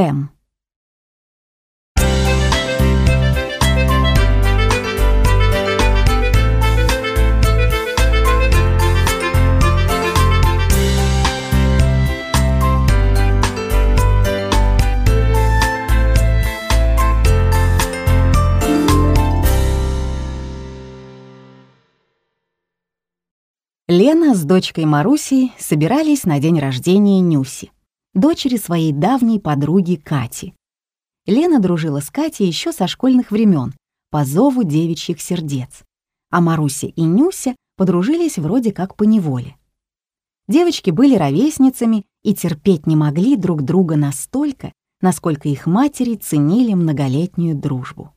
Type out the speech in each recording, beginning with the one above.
М. Лена с дочкой Марусей собирались на день рождения Нюси, дочери своей давней подруги Кати. Лена дружила с Катей еще со школьных времен по зову девичьих сердец, а Маруся и Нюся подружились вроде как по неволе. Девочки были ровесницами и терпеть не могли друг друга настолько, насколько их матери ценили многолетнюю дружбу.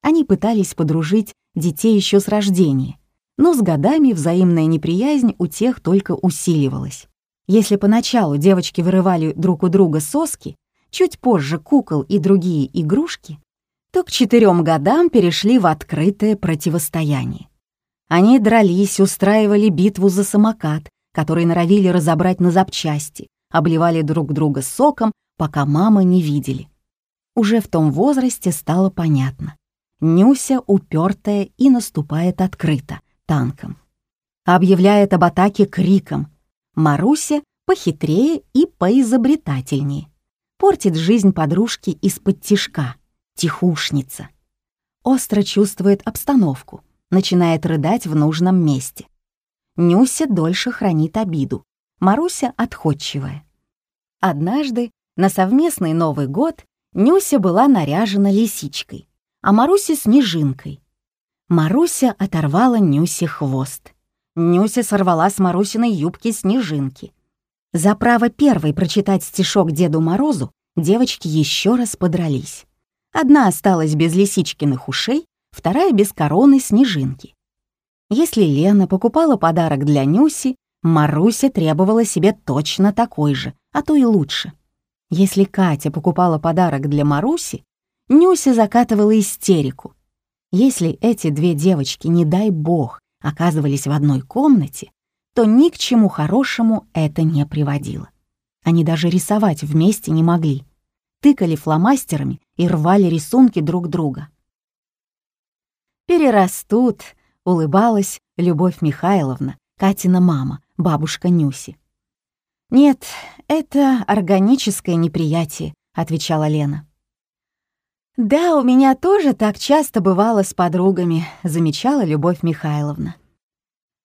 Они пытались подружить детей еще с рождения, но с годами взаимная неприязнь у тех только усиливалась. Если поначалу девочки вырывали друг у друга соски, чуть позже кукол и другие игрушки, то к четырем годам перешли в открытое противостояние. Они дрались, устраивали битву за самокат, который норовили разобрать на запчасти, обливали друг друга соком, пока мамы не видели. Уже в том возрасте стало понятно. Нюся упертая и наступает открыто, танком. Объявляет об атаке криком. Маруся похитрее и поизобретательнее. Портит жизнь подружки из-под тишка. Тихушница. Остро чувствует обстановку. Начинает рыдать в нужном месте. Нюся дольше хранит обиду. Маруся отходчивая. Однажды на совместный Новый год Нюся была наряжена лисичкой, а Маруся — снежинкой. Маруся оторвала Нюсе хвост. Нюся сорвала с Марусиной юбки снежинки. За право первой прочитать стишок Деду Морозу девочки еще раз подрались. Одна осталась без лисичкиных ушей, вторая без короны снежинки. Если Лена покупала подарок для Нюси, Маруся требовала себе точно такой же, а то и лучше. Если Катя покупала подарок для Маруси, Нюся закатывала истерику — если эти две девочки, не дай бог, оказывались в одной комнате, то ни к чему хорошему это не приводило. Они даже рисовать вместе не могли. Тыкали фломастерами и рвали рисунки друг друга. «Перерастут», — улыбалась Любовь Михайловна, Катина мама, бабушка Нюси. «Нет, это органическое неприятие», — отвечала Лена. «Да, у меня тоже так часто бывало с подругами», — замечала Любовь Михайловна.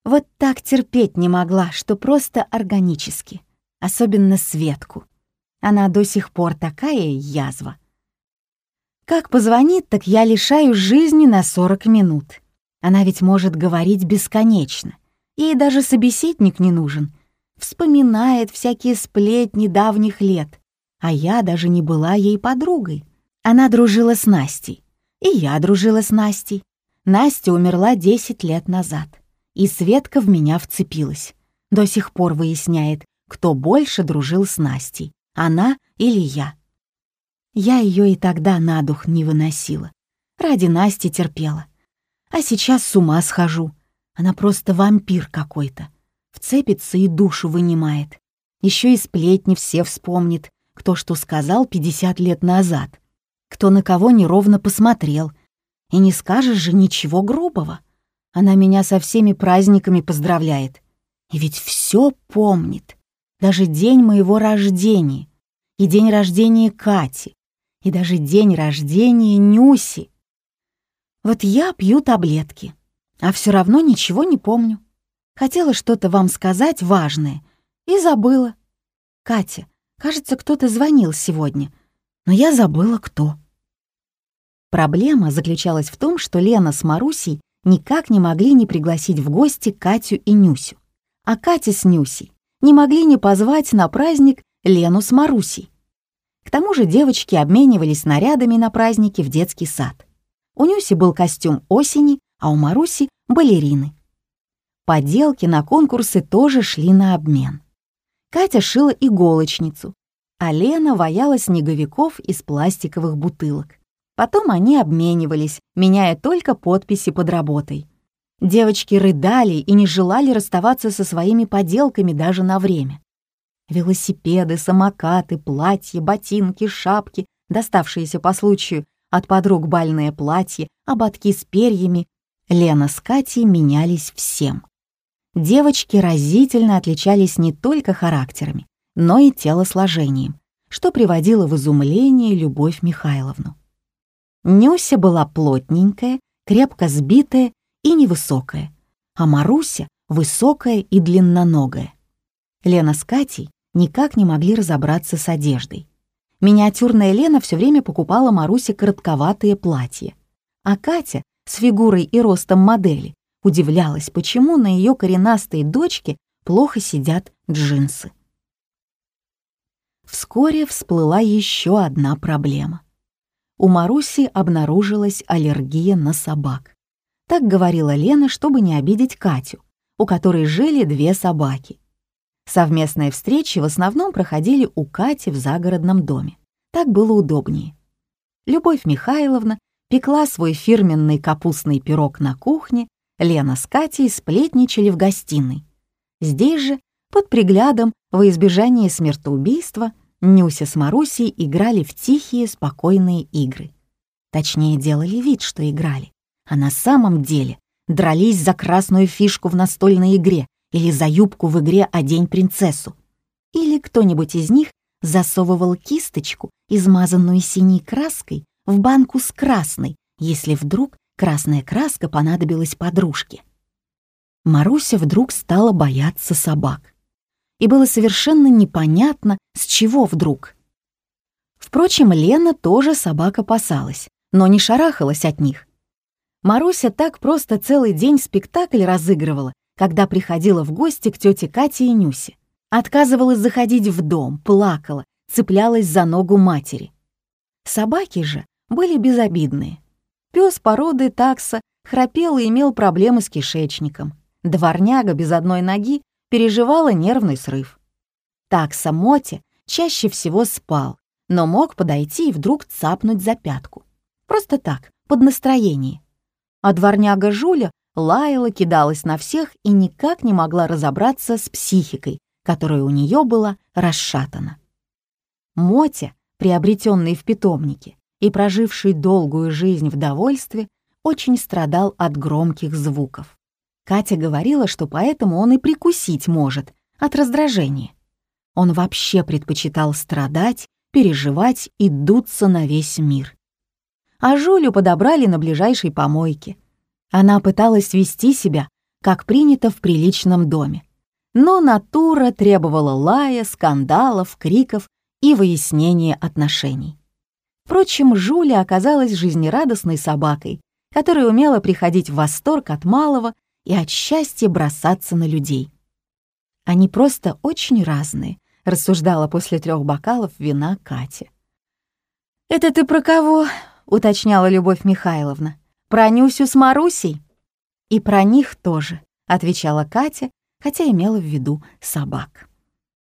Вот так терпеть не могла, что просто органически, особенно Светку. Она до сих пор такая язва. Как позвонит, так я лишаю жизни на 40 минут. Она ведь может говорить бесконечно. Ей даже собеседник не нужен. Вспоминает всякие сплетни давних лет. А я даже не была ей подругой. Она дружила с Настей. И я дружила с Настей. Настя умерла 10 лет назад. И Светка в меня вцепилась. До сих пор выясняет, кто больше дружил с Настей, она или я. Я ее и тогда на дух не выносила. Ради Насти терпела. А сейчас с ума схожу. Она просто вампир какой-то. Вцепится и душу вынимает. Еще и сплетни все вспомнит, кто что сказал 50 лет назад кто на кого неровно посмотрел. И не скажешь же ничего грубого. Она меня со всеми праздниками поздравляет. И ведь все помнит. Даже день моего рождения. И день рождения Кати. И даже день рождения Нюси. Вот я пью таблетки, а все равно ничего не помню. Хотела что-то вам сказать важное и забыла. Катя, кажется, кто-то звонил сегодня, но я забыла, кто. Проблема заключалась в том, что Лена с Марусей никак не могли не пригласить в гости Катю и Нюсю, а Катя с Нюсей не могли не позвать на праздник Лену с Марусей. К тому же девочки обменивались нарядами на праздники в детский сад. У Нюси был костюм осени, а у Маруси — балерины. Поделки на конкурсы тоже шли на обмен. Катя шила иголочницу, а Лена ваяла снеговиков из пластиковых бутылок. Потом они обменивались, меняя только подписи под работой. Девочки рыдали и не желали расставаться со своими поделками даже на время. Велосипеды, самокаты, платья, ботинки, шапки, доставшиеся по случаю от подруг бальное платье, ободки с перьями. Лена с Катей менялись всем. Девочки разительно отличались не только характерами, но и телосложением, что приводило в изумление Любовь Михайловну. Нюся была плотненькая, крепко сбитая и невысокая, а Маруся — высокая и длинноногая. Лена с Катей никак не могли разобраться с одеждой. Миниатюрная Лена все время покупала Марусе коротковатые платья, а Катя с фигурой и ростом модели удивлялась, почему на ее коренастой дочке плохо сидят джинсы. Вскоре всплыла еще одна проблема. У Маруси обнаружилась аллергия на собак. Так говорила Лена, чтобы не обидеть Катю, у которой жили две собаки. Совместные встречи в основном проходили у Кати в загородном доме. Так было удобнее. Любовь Михайловна пекла свой фирменный капустный пирог на кухне, Лена с Катей сплетничали в гостиной. Здесь же, под приглядом, во избежание смертоубийства, Нюся с Марусей играли в тихие, спокойные игры. Точнее, делали вид, что играли. А на самом деле дрались за красную фишку в настольной игре или за юбку в игре «Одень принцессу». Или кто-нибудь из них засовывал кисточку, измазанную синей краской, в банку с красной, если вдруг красная краска понадобилась подружке. Маруся вдруг стала бояться собак и было совершенно непонятно, с чего вдруг. Впрочем, Лена тоже собак опасалась, но не шарахалась от них. Маруся так просто целый день спектакль разыгрывала, когда приходила в гости к тете Кате и Нюсе. Отказывалась заходить в дом, плакала, цеплялась за ногу матери. Собаки же были безобидные. Пес породы такса храпел и имел проблемы с кишечником. Дворняга без одной ноги переживала нервный срыв. Такса Моти чаще всего спал, но мог подойти и вдруг цапнуть за пятку. Просто так, под настроение. А дворняга Жуля лаяла, кидалась на всех и никак не могла разобраться с психикой, которая у нее была расшатана. Мотя, приобретенный в питомнике и проживший долгую жизнь в довольстве, очень страдал от громких звуков. Катя говорила, что поэтому он и прикусить может от раздражения. Он вообще предпочитал страдать, переживать и дуться на весь мир. А Жулю подобрали на ближайшей помойке. Она пыталась вести себя, как принято в приличном доме. Но натура требовала лая, скандалов, криков и выяснения отношений. Впрочем, Жуля оказалась жизнерадостной собакой, которая умела приходить в восторг от малого и от счастья бросаться на людей. Они просто очень разные, рассуждала после трех бокалов вина Катя. «Это ты про кого?» — уточняла Любовь Михайловна. «Про Нюсю с Марусей?» «И про них тоже», — отвечала Катя, хотя имела в виду собак.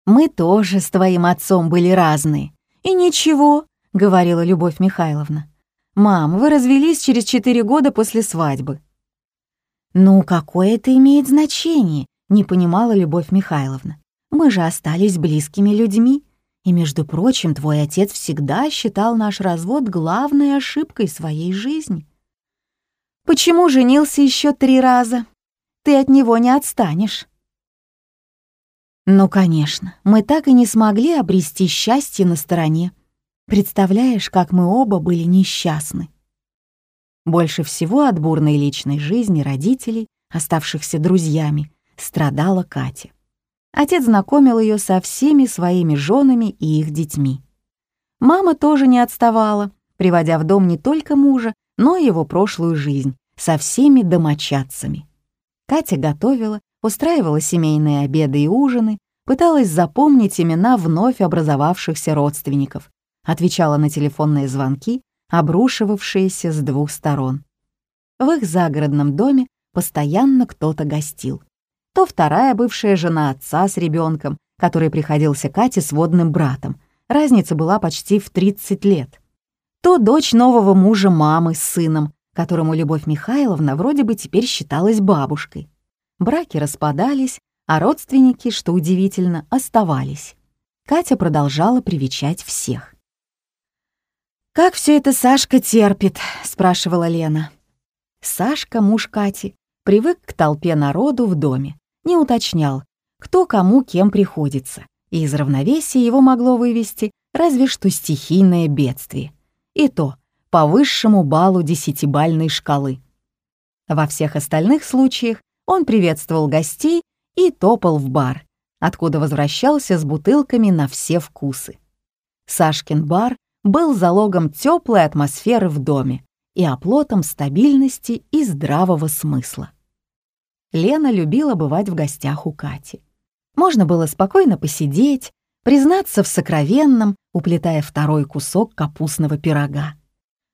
«Мы тоже с твоим отцом были разные. И ничего», — говорила Любовь Михайловна. «Мам, вы развелись через четыре года после свадьбы. «Ну, какое это имеет значение?» — не понимала Любовь Михайловна. «Мы же остались близкими людьми. И, между прочим, твой отец всегда считал наш развод главной ошибкой своей жизни». «Почему женился еще три раза? Ты от него не отстанешь». «Ну, конечно, мы так и не смогли обрести счастье на стороне. Представляешь, как мы оба были несчастны. Больше всего от бурной личной жизни родителей, оставшихся друзьями, страдала Катя. Отец знакомил ее со всеми своими женами и их детьми. Мама тоже не отставала, приводя в дом не только мужа, но и его прошлую жизнь со всеми домочадцами. Катя готовила, устраивала семейные обеды и ужины, пыталась запомнить имена вновь образовавшихся родственников, отвечала на телефонные звонки обрушивавшиеся с двух сторон. В их загородном доме постоянно кто-то гостил. То вторая бывшая жена отца с ребенком, который приходился Кате с водным братом. Разница была почти в 30 лет. То дочь нового мужа мамы с сыном, которому Любовь Михайловна вроде бы теперь считалась бабушкой. Браки распадались, а родственники, что удивительно, оставались. Катя продолжала привечать всех. «Как все это Сашка терпит?» — спрашивала Лена. Сашка, муж Кати, привык к толпе народу в доме, не уточнял, кто кому кем приходится, и из равновесия его могло вывести разве что стихийное бедствие. И то по высшему баллу десятибальной шкалы. Во всех остальных случаях он приветствовал гостей и топал в бар, откуда возвращался с бутылками на все вкусы. Сашкин бар был залогом теплой атмосферы в доме и оплотом стабильности и здравого смысла. Лена любила бывать в гостях у Кати. Можно было спокойно посидеть, признаться в сокровенном, уплетая второй кусок капустного пирога.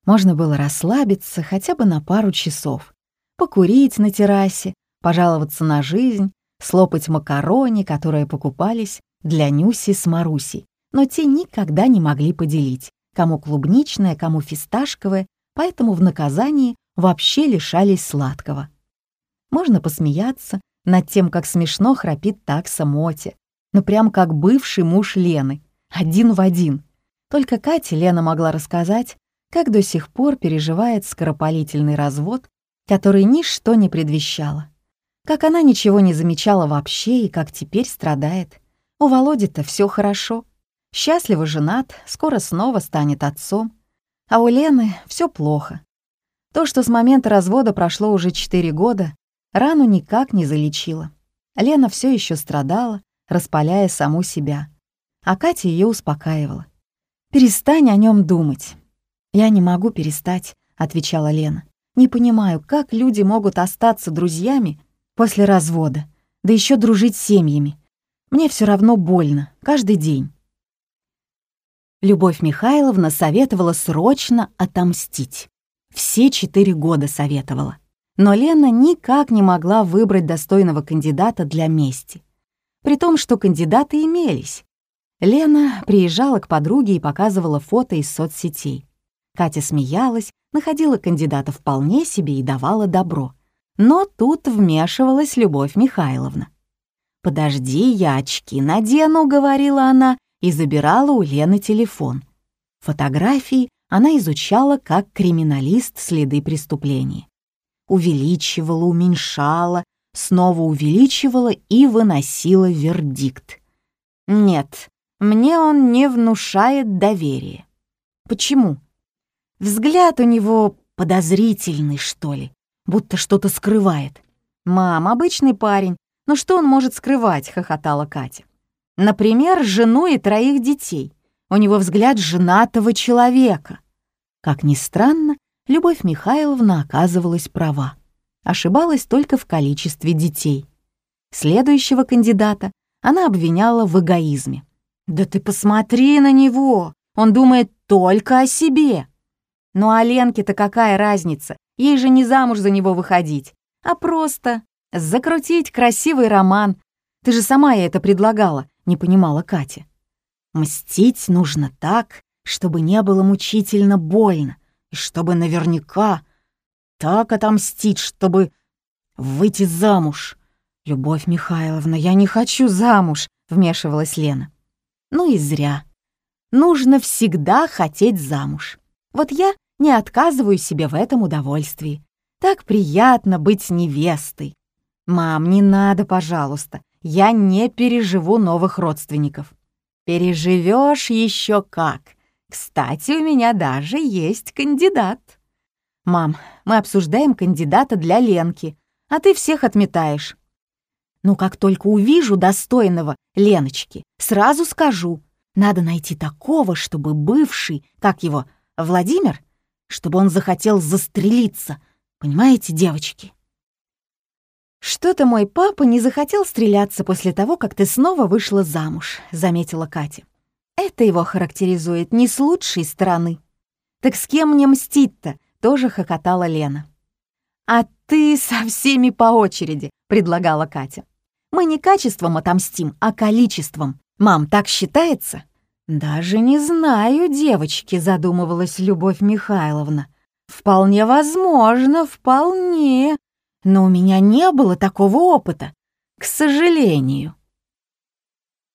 Можно было расслабиться хотя бы на пару часов, покурить на террасе, пожаловаться на жизнь, слопать макарони, которые покупались для Нюси с Марусей, но те никогда не могли поделить, кому клубничное, кому фисташковое, поэтому в наказании вообще лишались сладкого. Можно посмеяться над тем, как смешно храпит такса Моти, ну прям как бывший муж Лены, один в один. Только Кате Лена могла рассказать, как до сих пор переживает скоропалительный развод, который ничто не предвещало как она ничего не замечала вообще и как теперь страдает. У Володи-то все хорошо. Счастливо женат, скоро снова станет отцом. А у Лены все плохо. То, что с момента развода прошло уже четыре года, рану никак не залечило. Лена все еще страдала, распаляя саму себя. А Катя ее успокаивала. «Перестань о нем думать». «Я не могу перестать», — отвечала Лена. «Не понимаю, как люди могут остаться друзьями, после развода, да еще дружить семьями. Мне все равно больно, каждый день. Любовь Михайловна советовала срочно отомстить. Все четыре года советовала. Но Лена никак не могла выбрать достойного кандидата для мести. При том, что кандидаты имелись. Лена приезжала к подруге и показывала фото из соцсетей. Катя смеялась, находила кандидата вполне себе и давала добро. Но тут вмешивалась Любовь Михайловна. «Подожди, я очки надену», — говорила она, и забирала у Лены телефон. Фотографии она изучала как криминалист следы преступления. Увеличивала, уменьшала, снова увеличивала и выносила вердикт. «Нет, мне он не внушает доверия». «Почему?» «Взгляд у него подозрительный, что ли будто что-то скрывает. «Мам, обычный парень, но что он может скрывать?» — хохотала Катя. «Например, жену и троих детей. У него взгляд женатого человека». Как ни странно, Любовь Михайловна оказывалась права. Ошибалась только в количестве детей. Следующего кандидата она обвиняла в эгоизме. «Да ты посмотри на него! Он думает только о себе!» «Ну а Ленке-то какая разница? Ей же не замуж за него выходить, а просто закрутить красивый роман. Ты же сама ей это предлагала, не понимала Катя. Мстить нужно так, чтобы не было мучительно больно, и чтобы наверняка так отомстить, чтобы выйти замуж. «Любовь Михайловна, я не хочу замуж», — вмешивалась Лена. «Ну и зря. Нужно всегда хотеть замуж. Вот я не отказываю себе в этом удовольствии. Так приятно быть невестой. Мам, не надо, пожалуйста. Я не переживу новых родственников. Переживешь еще как. Кстати, у меня даже есть кандидат. Мам, мы обсуждаем кандидата для Ленки, а ты всех отметаешь. Ну, как только увижу достойного Леночки, сразу скажу. Надо найти такого, чтобы бывший, как его, Владимир, чтобы он захотел застрелиться. Понимаете, девочки? «Что-то мой папа не захотел стреляться после того, как ты снова вышла замуж», — заметила Катя. «Это его характеризует не с лучшей стороны». «Так с кем мне мстить-то?» — тоже хохотала Лена. «А ты со всеми по очереди», — предлагала Катя. «Мы не качеством отомстим, а количеством. Мам, так считается?» «Даже не знаю, девочки», — задумывалась Любовь Михайловна. «Вполне возможно, вполне. Но у меня не было такого опыта, к сожалению».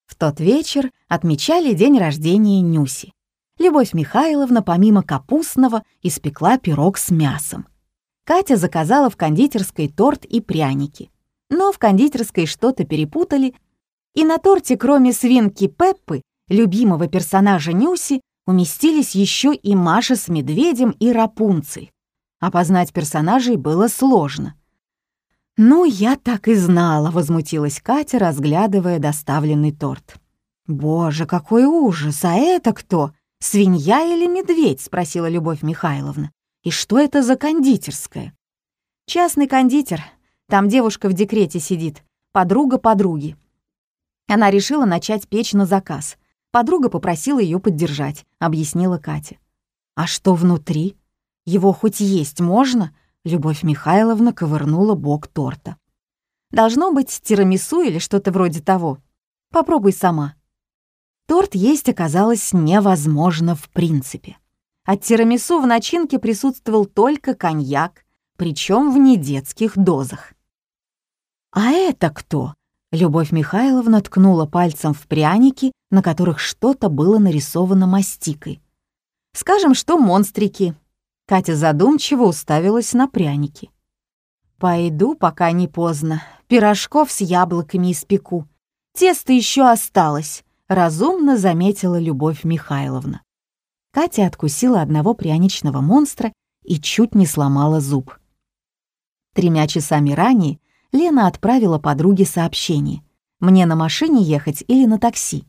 В тот вечер отмечали день рождения Нюси. Любовь Михайловна помимо капустного испекла пирог с мясом. Катя заказала в кондитерской торт и пряники. Но в кондитерской что-то перепутали, и на торте, кроме свинки Пеппы, любимого персонажа Нюси, уместились еще и Маша с медведем и Рапунцель. Опознать персонажей было сложно. «Ну, я так и знала», — возмутилась Катя, разглядывая доставленный торт. «Боже, какой ужас! А это кто? Свинья или медведь?» — спросила Любовь Михайловна. «И что это за кондитерская?» «Частный кондитер. Там девушка в декрете сидит, подруга подруги. Она решила начать печь на заказ. Подруга попросила ее поддержать, объяснила Катя. «А что внутри? Его хоть есть можно?» Любовь Михайловна ковырнула бок торта. «Должно быть тирамису или что-то вроде того. Попробуй сама». Торт есть оказалось невозможно в принципе. От тирамису в начинке присутствовал только коньяк, причем в недетских дозах. «А это кто?» Любовь Михайловна ткнула пальцем в пряники, на которых что-то было нарисовано мастикой. «Скажем, что монстрики». Катя задумчиво уставилась на пряники. «Пойду, пока не поздно. Пирожков с яблоками испеку. Тесто еще осталось», — разумно заметила Любовь Михайловна. Катя откусила одного пряничного монстра и чуть не сломала зуб. Тремя часами ранее Лена отправила подруге сообщение. «Мне на машине ехать или на такси?»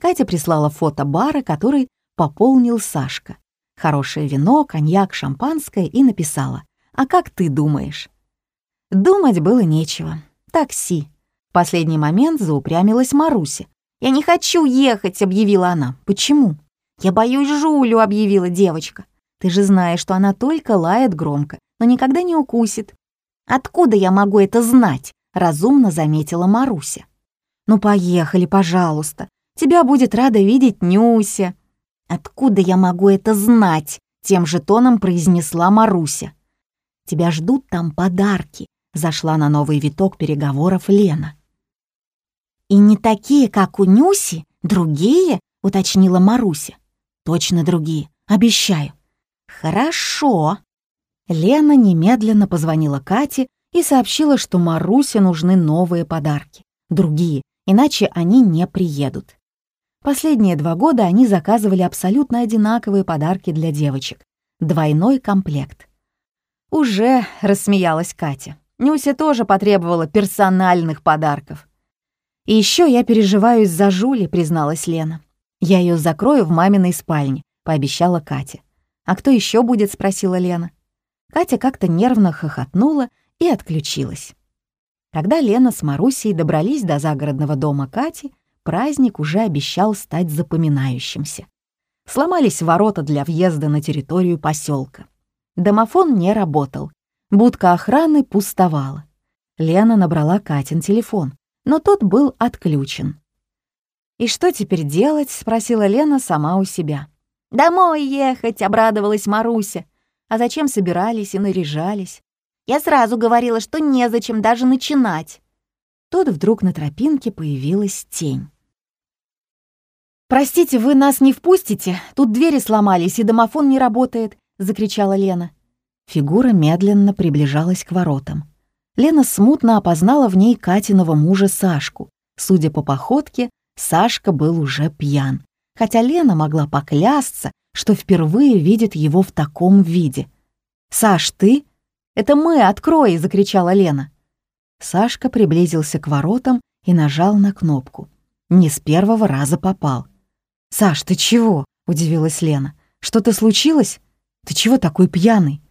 Катя прислала фото бара, который пополнил Сашка. Хорошее вино, коньяк, шампанское и написала. «А как ты думаешь?» Думать было нечего. Такси. В последний момент заупрямилась Маруся. «Я не хочу ехать», — объявила она. «Почему?» «Я боюсь Жулю», — объявила девочка. «Ты же знаешь, что она только лает громко, но никогда не укусит. «Откуда я могу это знать?» — разумно заметила Маруся. «Ну, поехали, пожалуйста. Тебя будет рада видеть Нюся». «Откуда я могу это знать?» — тем же тоном произнесла Маруся. «Тебя ждут там подарки», — зашла на новый виток переговоров Лена. «И не такие, как у Нюси, другие?» — уточнила Маруся. «Точно другие, обещаю». «Хорошо», Лена немедленно позвонила Кате и сообщила, что Марусе нужны новые подарки, другие, иначе они не приедут. Последние два года они заказывали абсолютно одинаковые подарки для девочек. Двойной комплект. «Уже», — рассмеялась Катя. «Нюся тоже потребовала персональных подарков». «И еще я переживаю из-за Жули», — призналась Лена. «Я ее закрою в маминой спальне», — пообещала Катя. «А кто еще будет?» — спросила Лена. Катя как-то нервно хохотнула и отключилась. Когда Лена с Марусей добрались до загородного дома Кати, праздник уже обещал стать запоминающимся. Сломались ворота для въезда на территорию поселка. Домофон не работал, будка охраны пустовала. Лена набрала Катин телефон, но тот был отключен. «И что теперь делать?» — спросила Лена сама у себя. «Домой ехать!» — обрадовалась Маруся. А зачем собирались и наряжались? Я сразу говорила, что незачем даже начинать. Тут вдруг на тропинке появилась тень. «Простите, вы нас не впустите? Тут двери сломались, и домофон не работает», — закричала Лена. Фигура медленно приближалась к воротам. Лена смутно опознала в ней Катиного мужа Сашку. Судя по походке, Сашка был уже пьян, хотя Лена могла поклясться, что впервые видит его в таком виде. «Саш, ты? Это мы, открой!» — закричала Лена. Сашка приблизился к воротам и нажал на кнопку. Не с первого раза попал. «Саш, ты чего?» — удивилась Лена. «Что-то случилось? Ты чего такой пьяный?»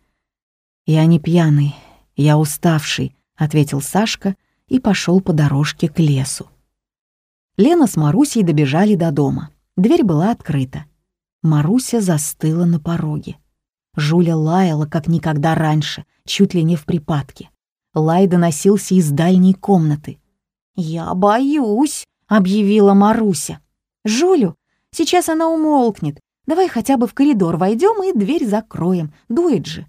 «Я не пьяный, я уставший», — ответил Сашка и пошел по дорожке к лесу. Лена с Марусей добежали до дома. Дверь была открыта. Маруся застыла на пороге. Жуля лаяла, как никогда раньше, чуть ли не в припадке. Лай доносился из дальней комнаты. «Я боюсь», — объявила Маруся. «Жулю, сейчас она умолкнет. Давай хотя бы в коридор войдем и дверь закроем. Дует же».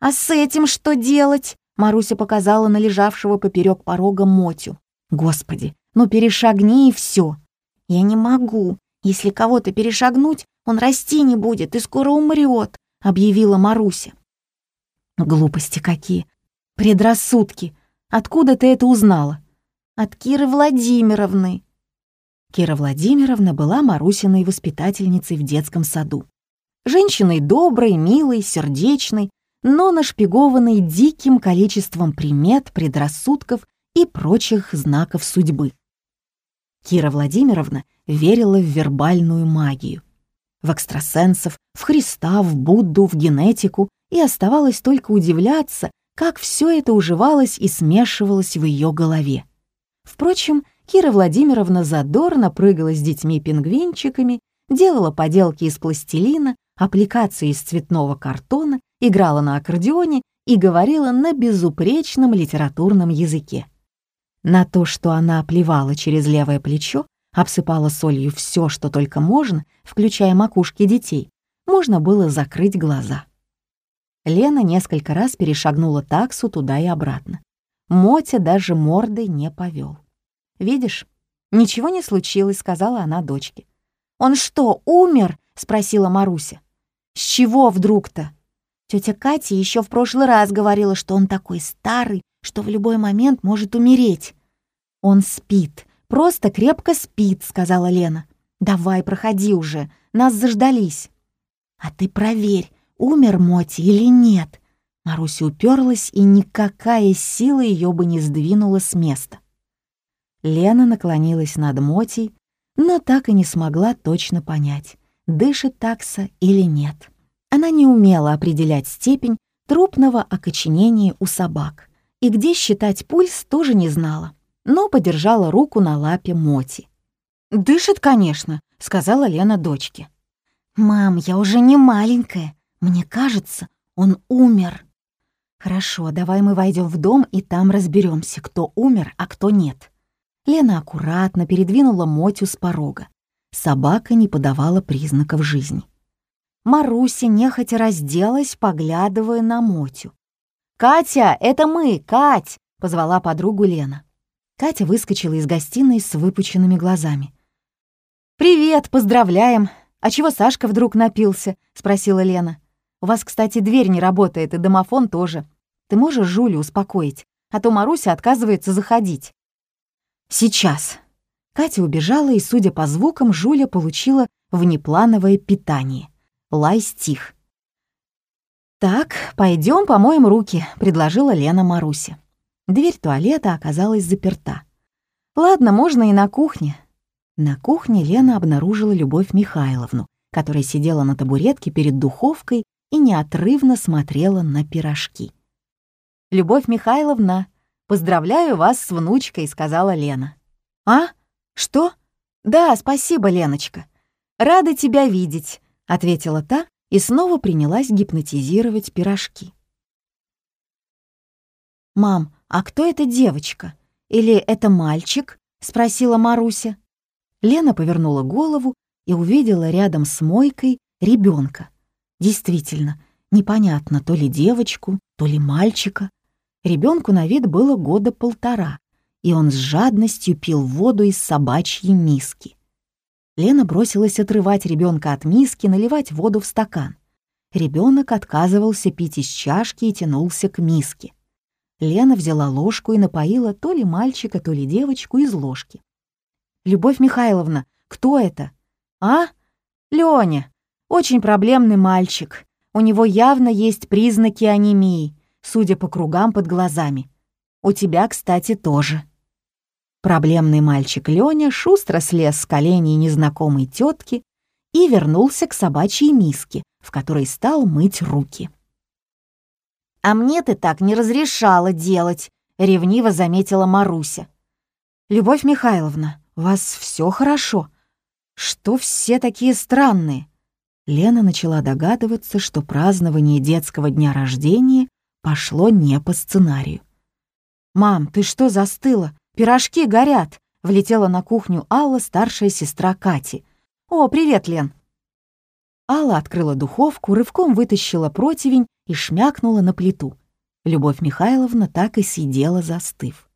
«А с этим что делать?» — Маруся показала на лежавшего поперек порога Мотю. «Господи, ну перешагни и все. «Я не могу. Если кого-то перешагнуть, он расти не будет и скоро умрет», — объявила Маруся. «Глупости какие! Предрассудки! Откуда ты это узнала?» «От Киры Владимировны». Кира Владимировна была Марусиной воспитательницей в детском саду. Женщиной доброй, милой, сердечной, но нашпигованной диким количеством примет, предрассудков и прочих знаков судьбы. Кира Владимировна верила в вербальную магию, в экстрасенсов, в Христа, в Будду, в генетику, и оставалось только удивляться, как все это уживалось и смешивалось в ее голове. Впрочем, Кира Владимировна задорно прыгала с детьми-пингвинчиками, делала поделки из пластилина, аппликации из цветного картона, играла на аккордеоне и говорила на безупречном литературном языке. На то, что она плевала через левое плечо, обсыпала солью все, что только можно, включая макушки детей, можно было закрыть глаза. Лена несколько раз перешагнула таксу туда и обратно. Мотя даже мордой не повел. «Видишь, ничего не случилось», — сказала она дочке. «Он что, умер?» — спросила Маруся. «С чего вдруг-то?» Тетя Катя еще в прошлый раз говорила, что он такой старый, что в любой момент может умереть. «Он спит, просто крепко спит», — сказала Лена. «Давай, проходи уже, нас заждались». «А ты проверь, умер Моти или нет». Маруся уперлась, и никакая сила ее бы не сдвинула с места. Лена наклонилась над Мотей, но так и не смогла точно понять, дышит такса или нет. Она не умела определять степень трупного окоченения у собак и где считать пульс тоже не знала, но подержала руку на лапе Моти. «Дышит, конечно», — сказала Лена дочке. «Мам, я уже не маленькая. Мне кажется, он умер». «Хорошо, давай мы войдем в дом и там разберемся, кто умер, а кто нет». Лена аккуратно передвинула Мотю с порога. Собака не подавала признаков жизни. Маруся нехотя разделась, поглядывая на Мотю. «Катя, это мы, Кать!» — позвала подругу Лена. Катя выскочила из гостиной с выпученными глазами. «Привет, поздравляем! А чего Сашка вдруг напился?» — спросила Лена. «У вас, кстати, дверь не работает, и домофон тоже. Ты можешь Жулю успокоить, а то Маруся отказывается заходить». «Сейчас». Катя убежала, и, судя по звукам, Жуля получила внеплановое питание. Лай стих. «Так, пойдем помоем руки», — предложила Лена Марусе. Дверь туалета оказалась заперта. «Ладно, можно и на кухне». На кухне Лена обнаружила Любовь Михайловну, которая сидела на табуретке перед духовкой и неотрывно смотрела на пирожки. «Любовь Михайловна, поздравляю вас с внучкой», — сказала Лена. «А? Что? Да, спасибо, Леночка. Рада тебя видеть», — ответила та и снова принялась гипнотизировать пирожки. «Мам, а кто эта девочка? Или это мальчик?» — спросила Маруся. Лена повернула голову и увидела рядом с мойкой ребенка. Действительно, непонятно, то ли девочку, то ли мальчика. Ребенку на вид было года полтора, и он с жадностью пил воду из собачьей миски. Лена бросилась отрывать ребенка от миски, наливать воду в стакан. Ребенок отказывался пить из чашки и тянулся к миске. Лена взяла ложку и напоила то ли мальчика, то ли девочку из ложки. «Любовь Михайловна, кто это?» «А? Лёня. Очень проблемный мальчик. У него явно есть признаки анемии, судя по кругам под глазами. У тебя, кстати, тоже». Проблемный мальчик Лёня шустро слез с коленей незнакомой тетки и вернулся к собачьей миске, в которой стал мыть руки. «А мне ты так не разрешала делать», — ревниво заметила Маруся. «Любовь Михайловна, у вас все хорошо. Что все такие странные?» Лена начала догадываться, что празднование детского дня рождения пошло не по сценарию. «Мам, ты что застыла? Пирожки горят!» — влетела на кухню Алла, старшая сестра Кати. «О, привет, Лен!» Алла открыла духовку, рывком вытащила противень и шмякнула на плиту. Любовь Михайловна так и сидела, застыв.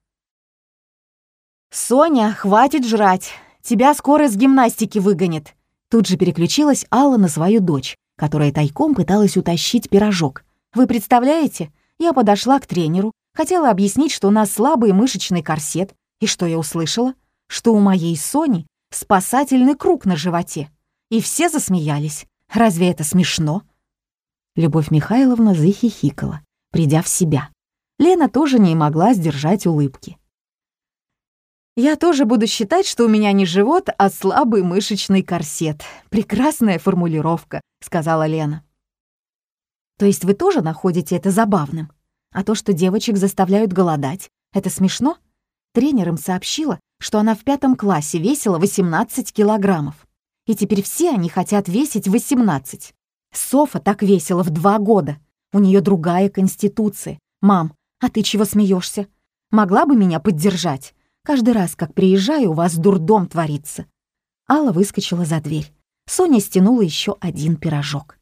«Соня, хватит жрать! тебя скоро с гимнастики выгонит!» Тут же переключилась Алла на свою дочь, которая тайком пыталась утащить пирожок. «Вы представляете? Я подошла к тренеру, хотела объяснить, что у нас слабый мышечный корсет, и что я услышала? Что у моей Сони спасательный круг на животе. И все засмеялись. Разве это смешно?» Любовь Михайловна захихикала, придя в себя. Лена тоже не могла сдержать улыбки. «Я тоже буду считать, что у меня не живот, а слабый мышечный корсет. Прекрасная формулировка», — сказала Лена. «То есть вы тоже находите это забавным? А то, что девочек заставляют голодать, это смешно?» Тренер им сообщила, что она в пятом классе весила 18 килограммов. И теперь все они хотят весить 18. Софа так весила в два года. У нее другая конституция. Мам, а ты чего смеешься? Могла бы меня поддержать? Каждый раз, как приезжаю, у вас дурдом творится». Алла выскочила за дверь. Соня стянула еще один пирожок.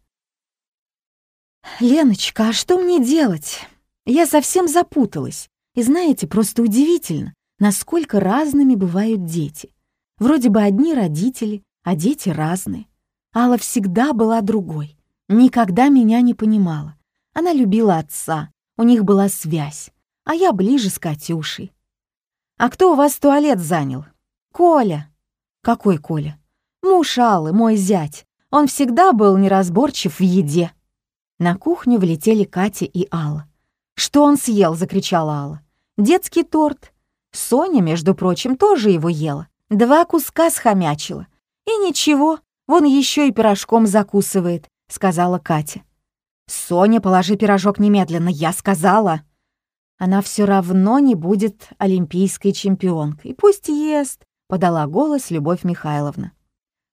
«Леночка, а что мне делать? Я совсем запуталась. И знаете, просто удивительно, насколько разными бывают дети. Вроде бы одни родители, а дети разные. Алла всегда была другой, никогда меня не понимала. Она любила отца, у них была связь, а я ближе с Катюшей. «А кто у вас туалет занял?» «Коля». «Какой Коля?» «Муж Аллы, мой зять. Он всегда был неразборчив в еде». На кухню влетели Катя и Алла. «Что он съел?» — закричала Алла. «Детский торт. Соня, между прочим, тоже его ела. Два куска схомячила. И ничего, вон еще и пирожком закусывает», — сказала Катя. «Соня, положи пирожок немедленно, я сказала!» Она все равно не будет олимпийской чемпионкой. Пусть ест, подала голос Любовь Михайловна.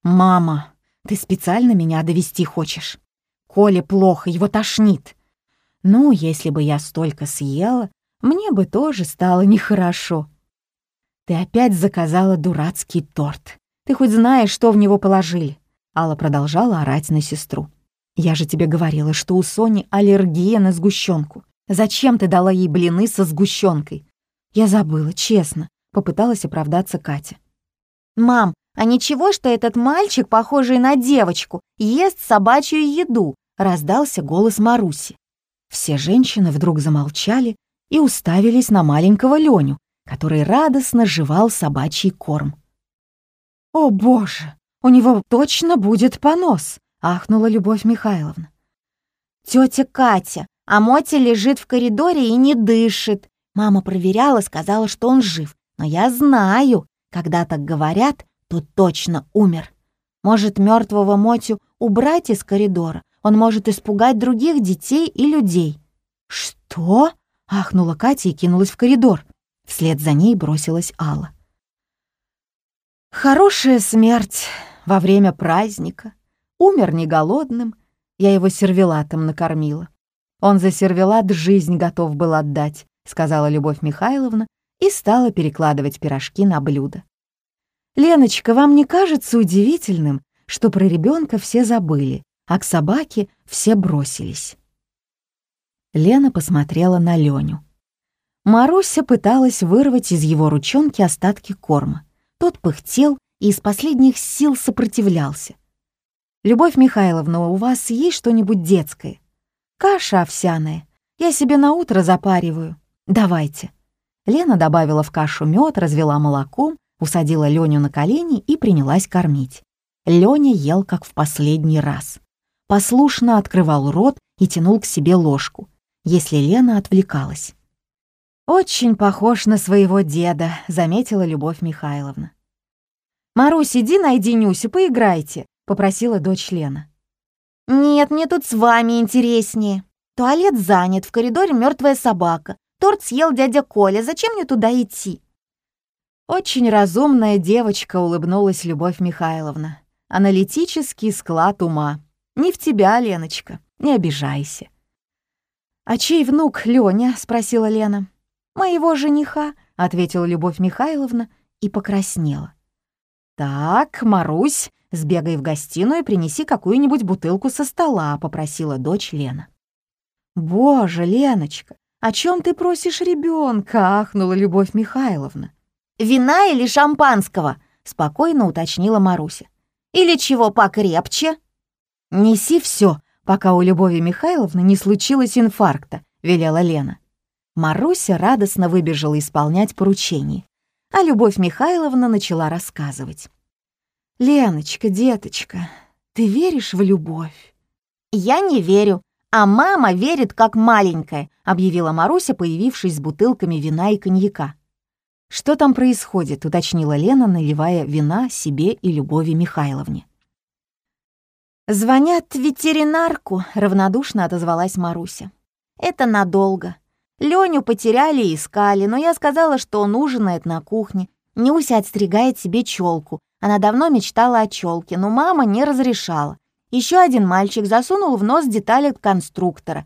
Мама, ты специально меня довести хочешь? Коле плохо, его тошнит. Ну, если бы я столько съела, мне бы тоже стало нехорошо. Ты опять заказала дурацкий торт. Ты хоть знаешь, что в него положили? Алла продолжала орать на сестру. Я же тебе говорила, что у Сони аллергия на сгущенку. Зачем ты дала ей блины со сгущенкой? Я забыла, честно, попыталась оправдаться Катя. Мам, а ничего, что этот мальчик, похожий на девочку, ест собачью еду? Раздался голос Маруси. Все женщины вдруг замолчали и уставились на маленького Леню, который радостно жевал собачий корм. «О, боже, у него точно будет понос!» — ахнула Любовь Михайловна. «Тетя Катя, а Мотя лежит в коридоре и не дышит. Мама проверяла, сказала, что он жив. Но я знаю, когда так говорят, то точно умер. Может, мертвого Мотю убрать из коридора? Он может испугать других детей и людей». «Что?» — ахнула Катя и кинулась в коридор. Вслед за ней бросилась Алла. «Хорошая смерть во время праздника», Умер не голодным, я его сервелатом накормила. Он за сервелат жизнь готов был отдать, сказала Любовь Михайловна и стала перекладывать пирожки на блюдо. «Леночка, вам не кажется удивительным, что про ребенка все забыли, а к собаке все бросились?» Лена посмотрела на Леню. Маруся пыталась вырвать из его ручонки остатки корма. Тот пыхтел и из последних сил сопротивлялся. «Любовь Михайловна, у вас есть что-нибудь детское? Каша овсяная. Я себе на утро запариваю. Давайте». Лена добавила в кашу мед, развела молоком, усадила Леню на колени и принялась кормить. Леня ел как в последний раз. Послушно открывал рот и тянул к себе ложку, если Лена отвлекалась. «Очень похож на своего деда», — заметила Любовь Михайловна. «Марусь, иди найди Нюсю, поиграйте», попросила дочь Лена. «Нет, мне тут с вами интереснее. Туалет занят, в коридоре мертвая собака. Торт съел дядя Коля, зачем мне туда идти?» Очень разумная девочка, улыбнулась Любовь Михайловна. Аналитический склад ума. Не в тебя, Леночка, не обижайся. «А чей внук Лёня?» — спросила Лена. «Моего жениха», — ответила Любовь Михайловна и покраснела. «Так, Марусь, «Сбегай в гостиную и принеси какую-нибудь бутылку со стола», — попросила дочь Лена. «Боже, Леночка, о чем ты просишь ребенка? ахнула Любовь Михайловна. «Вина или шампанского?» — спокойно уточнила Маруся. «Или чего покрепче?» «Неси все, пока у Любови Михайловны не случилось инфаркта», — велела Лена. Маруся радостно выбежала исполнять поручение, а Любовь Михайловна начала рассказывать. «Леночка, деточка, ты веришь в любовь?» «Я не верю, а мама верит как маленькая», — объявила Маруся, появившись с бутылками вина и коньяка. «Что там происходит?» — уточнила Лена, наливая вина себе и Любови Михайловне. «Звонят ветеринарку», — равнодушно отозвалась Маруся. «Это надолго. Леню потеряли и искали, но я сказала, что он ужинает на кухне. Нюся отстригает себе челку. Она давно мечтала о челке, но мама не разрешала. Еще один мальчик засунул в нос детали конструктора.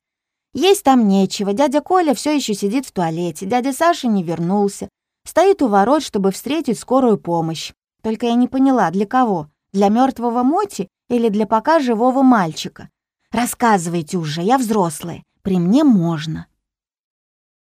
Есть там нечего. Дядя Коля все еще сидит в туалете. Дядя Саша не вернулся. Стоит у ворот, чтобы встретить скорую помощь. Только я не поняла, для кого? Для мертвого Моти или для пока живого мальчика? Рассказывайте уже, я взрослая. При мне можно.